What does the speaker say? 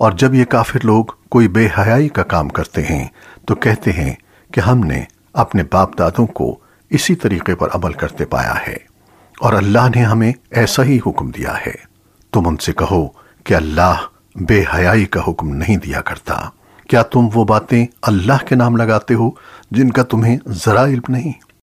اور جب یہ کافر لوگ کوئی بے حیائی کا کام کرتے ہیں، تو کہتے ہیں کہ ہم نے اپنے باپ دادوں کو اسی طریقے پر عمل کرتے پایا ہے، اور اللہ نے ہمیں ایسا ہی حکم دیا ہے۔ تم ان سے کہو کہ اللہ بے حیائی کا حکم نہیں دیا کرتا۔ کیا تم وہ باتیں اللہ کے نام لگاتے ہو جن کا تمہیں ذرا علم نہیں؟